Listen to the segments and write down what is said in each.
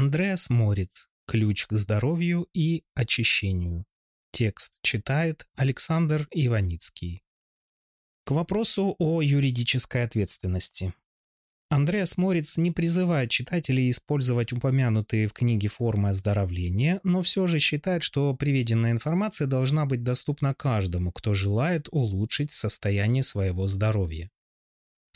Андреас Морит «Ключ к здоровью и очищению». Текст читает Александр Иваницкий. К вопросу о юридической ответственности. Андреас Морец не призывает читателей использовать упомянутые в книге формы оздоровления, но все же считает, что приведенная информация должна быть доступна каждому, кто желает улучшить состояние своего здоровья.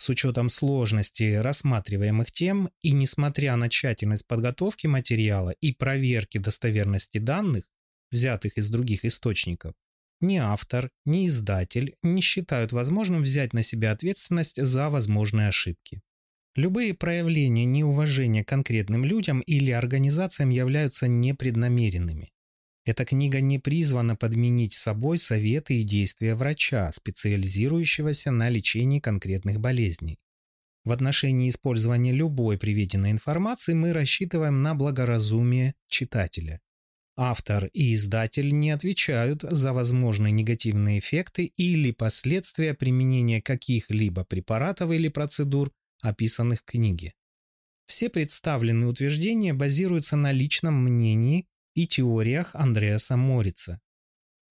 С учетом сложности рассматриваемых тем и несмотря на тщательность подготовки материала и проверки достоверности данных, взятых из других источников, ни автор, ни издатель не считают возможным взять на себя ответственность за возможные ошибки. Любые проявления неуважения конкретным людям или организациям являются непреднамеренными. Эта книга не призвана подменить собой советы и действия врача, специализирующегося на лечении конкретных болезней. В отношении использования любой приведенной информации мы рассчитываем на благоразумие читателя. Автор и издатель не отвечают за возможные негативные эффекты или последствия применения каких-либо препаратов или процедур, описанных в книге. Все представленные утверждения базируются на личном мнении и теориях Андреаса Морица.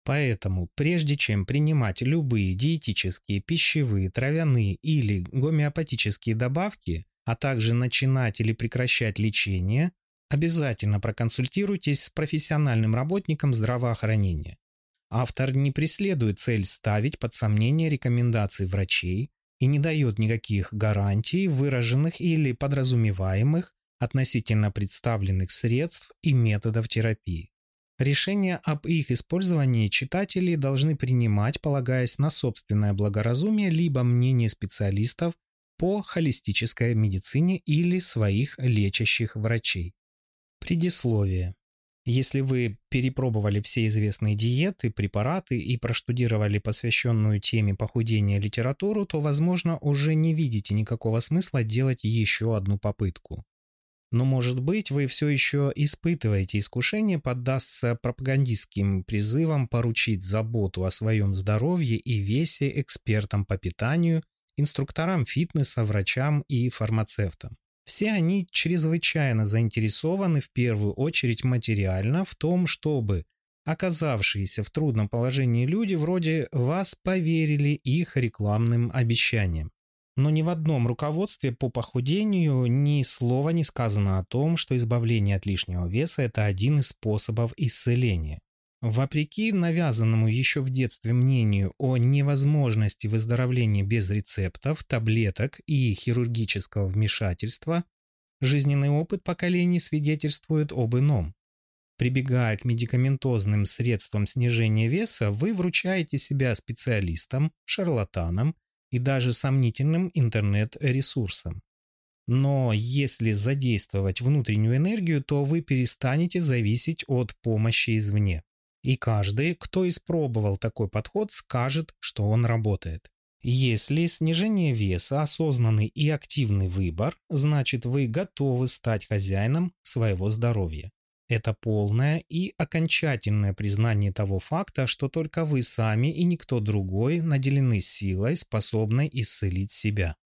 Поэтому, прежде чем принимать любые диетические, пищевые, травяные или гомеопатические добавки, а также начинать или прекращать лечение, обязательно проконсультируйтесь с профессиональным работником здравоохранения. Автор не преследует цель ставить под сомнение рекомендации врачей и не дает никаких гарантий, выраженных или подразумеваемых, относительно представленных средств и методов терапии. Решения об их использовании читатели должны принимать, полагаясь на собственное благоразумие либо мнение специалистов по холистической медицине или своих лечащих врачей. Предисловие. Если вы перепробовали все известные диеты, препараты и проштудировали посвященную теме похудения литературу, то, возможно, уже не видите никакого смысла делать еще одну попытку. Но, может быть, вы все еще испытываете искушение поддастся пропагандистским призывам поручить заботу о своем здоровье и весе экспертам по питанию, инструкторам фитнеса, врачам и фармацевтам. Все они чрезвычайно заинтересованы в первую очередь материально в том, чтобы оказавшиеся в трудном положении люди вроде вас поверили их рекламным обещаниям но ни в одном руководстве по похудению ни слова не сказано о том, что избавление от лишнего веса – это один из способов исцеления. Вопреки навязанному еще в детстве мнению о невозможности выздоровления без рецептов, таблеток и хирургического вмешательства, жизненный опыт поколений свидетельствует об ином. Прибегая к медикаментозным средствам снижения веса, вы вручаете себя специалистам, шарлатанам – и даже сомнительным интернет-ресурсам. Но если задействовать внутреннюю энергию, то вы перестанете зависеть от помощи извне. И каждый, кто испробовал такой подход, скажет, что он работает. Если снижение веса – осознанный и активный выбор, значит вы готовы стать хозяином своего здоровья. Это полное и окончательное признание того факта, что только вы сами и никто другой наделены силой, способной исцелить себя.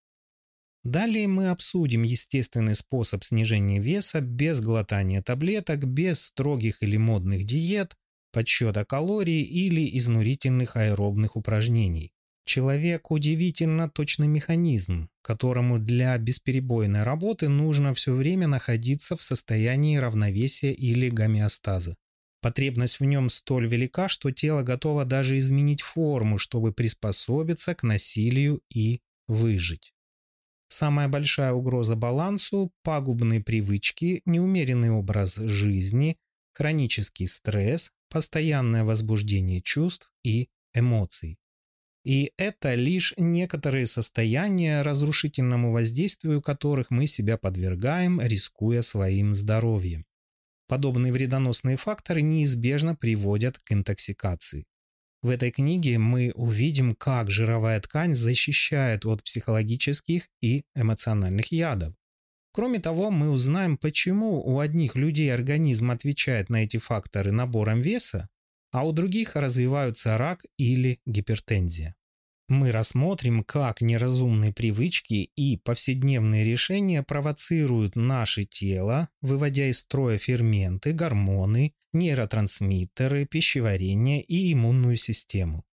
Далее мы обсудим естественный способ снижения веса без глотания таблеток, без строгих или модных диет, подсчета калорий или изнурительных аэробных упражнений. Человек – удивительно точный механизм, которому для бесперебойной работы нужно все время находиться в состоянии равновесия или гомеостаза. Потребность в нем столь велика, что тело готово даже изменить форму, чтобы приспособиться к насилию и выжить. Самая большая угроза балансу – пагубные привычки, неумеренный образ жизни, хронический стресс, постоянное возбуждение чувств и эмоций. И это лишь некоторые состояния, разрушительному воздействию которых мы себя подвергаем, рискуя своим здоровьем. Подобные вредоносные факторы неизбежно приводят к интоксикации. В этой книге мы увидим, как жировая ткань защищает от психологических и эмоциональных ядов. Кроме того, мы узнаем, почему у одних людей организм отвечает на эти факторы набором веса, а у других развиваются рак или гипертензия. Мы рассмотрим, как неразумные привычки и повседневные решения провоцируют наше тело, выводя из строя ферменты, гормоны, нейротрансмиттеры, пищеварение и иммунную систему.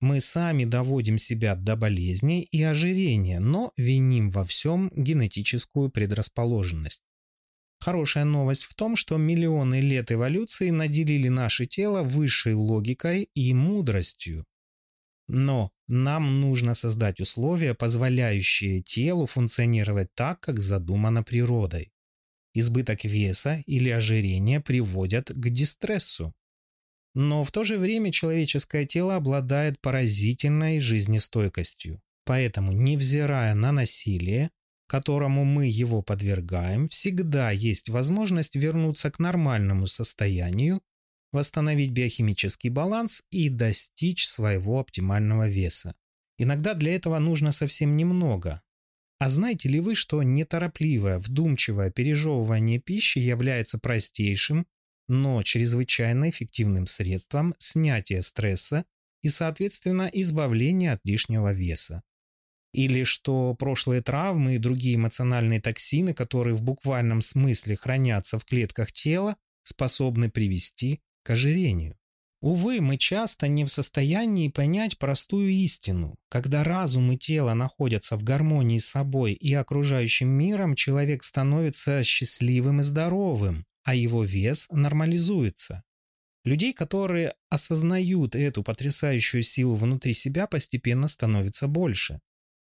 Мы сами доводим себя до болезней и ожирения, но виним во всем генетическую предрасположенность. Хорошая новость в том, что миллионы лет эволюции наделили наше тело высшей логикой и мудростью. Но нам нужно создать условия, позволяющие телу функционировать так, как задумано природой. Избыток веса или ожирение приводят к дистрессу. Но в то же время человеческое тело обладает поразительной жизнестойкостью. Поэтому, невзирая на насилие, которому мы его подвергаем, всегда есть возможность вернуться к нормальному состоянию, восстановить биохимический баланс и достичь своего оптимального веса. Иногда для этого нужно совсем немного. А знаете ли вы, что неторопливое, вдумчивое пережевывание пищи является простейшим, но чрезвычайно эффективным средством снятия стресса и, соответственно, избавления от лишнего веса? или что прошлые травмы и другие эмоциональные токсины, которые в буквальном смысле хранятся в клетках тела, способны привести к ожирению. Увы, мы часто не в состоянии понять простую истину. Когда разум и тело находятся в гармонии с собой и окружающим миром, человек становится счастливым и здоровым, а его вес нормализуется. Людей, которые осознают эту потрясающую силу внутри себя, постепенно становится больше.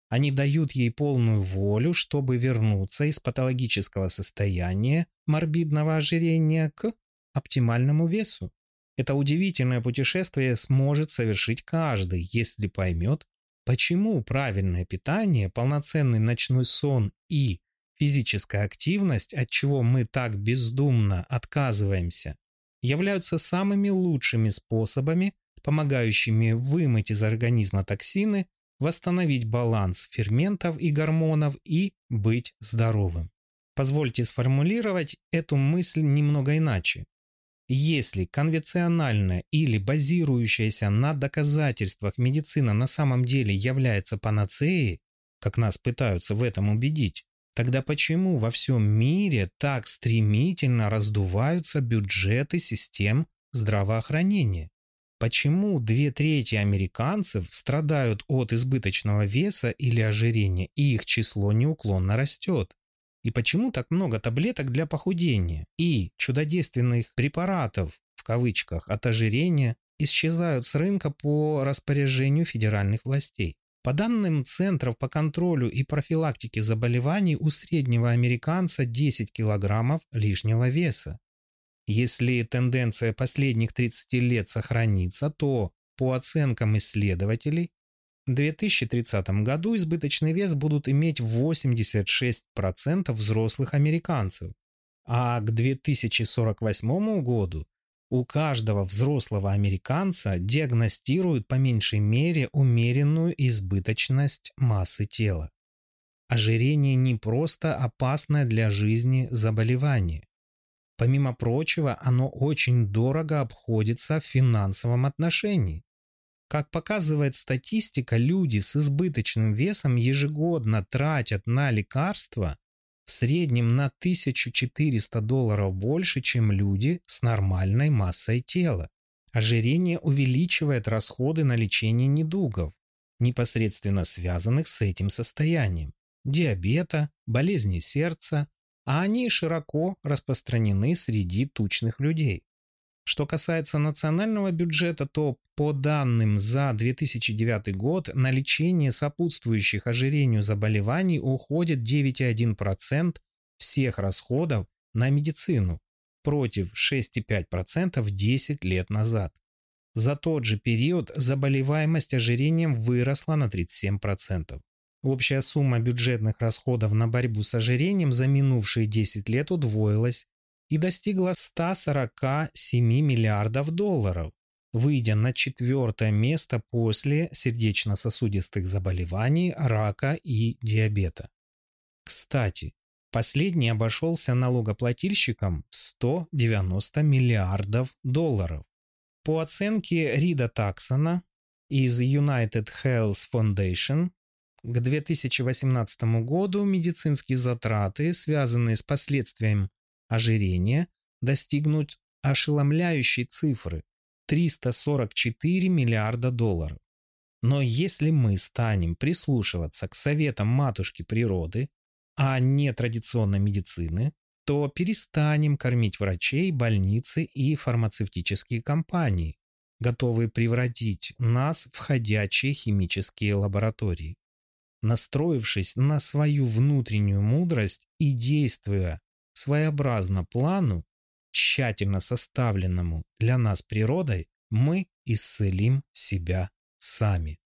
Они дают ей полную волю, чтобы вернуться из патологического состояния морбидного ожирения к оптимальному весу. Это удивительное путешествие сможет совершить каждый, если поймет, почему правильное питание, полноценный ночной сон и физическая активность, от чего мы так бездумно отказываемся, являются самыми лучшими способами, помогающими вымыть из организма токсины восстановить баланс ферментов и гормонов и быть здоровым. Позвольте сформулировать эту мысль немного иначе. Если конвенциональная или базирующаяся на доказательствах медицина на самом деле является панацеей, как нас пытаются в этом убедить, тогда почему во всем мире так стремительно раздуваются бюджеты систем здравоохранения? Почему две трети американцев страдают от избыточного веса или ожирения, и их число неуклонно растет? И почему так много таблеток для похудения и чудодейственных препаратов, в кавычках, от ожирения исчезают с рынка по распоряжению федеральных властей? По данным Центров по контролю и профилактике заболеваний у среднего американца 10 килограммов лишнего веса. Если тенденция последних 30 лет сохранится, то, по оценкам исследователей, в 2030 году избыточный вес будут иметь 86% взрослых американцев, а к 2048 году у каждого взрослого американца диагностируют по меньшей мере умеренную избыточность массы тела. Ожирение не просто опасное для жизни заболевание. Помимо прочего, оно очень дорого обходится в финансовом отношении. Как показывает статистика, люди с избыточным весом ежегодно тратят на лекарства в среднем на 1400 долларов больше, чем люди с нормальной массой тела. Ожирение увеличивает расходы на лечение недугов, непосредственно связанных с этим состоянием – диабета, болезни сердца, а они широко распространены среди тучных людей. Что касается национального бюджета, то по данным за 2009 год на лечение сопутствующих ожирению заболеваний уходит 9,1% всех расходов на медицину против 6,5% 10 лет назад. За тот же период заболеваемость ожирением выросла на 37%. Общая сумма бюджетных расходов на борьбу с ожирением за минувшие 10 лет удвоилась и достигла 147 миллиардов долларов, выйдя на четвертое место после сердечно-сосудистых заболеваний, рака и диабета. Кстати, последний обошелся налогоплательщикам в 190 миллиардов долларов. По оценке Рида Таксона из United Health Foundation, к 2018 году медицинские затраты, связанные с последствием ожирения, достигнут ошеломляющей цифры 344 миллиарда долларов. Но если мы станем прислушиваться к советам матушки природы, а не традиционной медицины, то перестанем кормить врачей, больницы и фармацевтические компании, готовые превратить нас в ходячие химические лаборатории настроившись на свою внутреннюю мудрость и действуя своеобразно плану, тщательно составленному для нас природой, мы исцелим себя сами.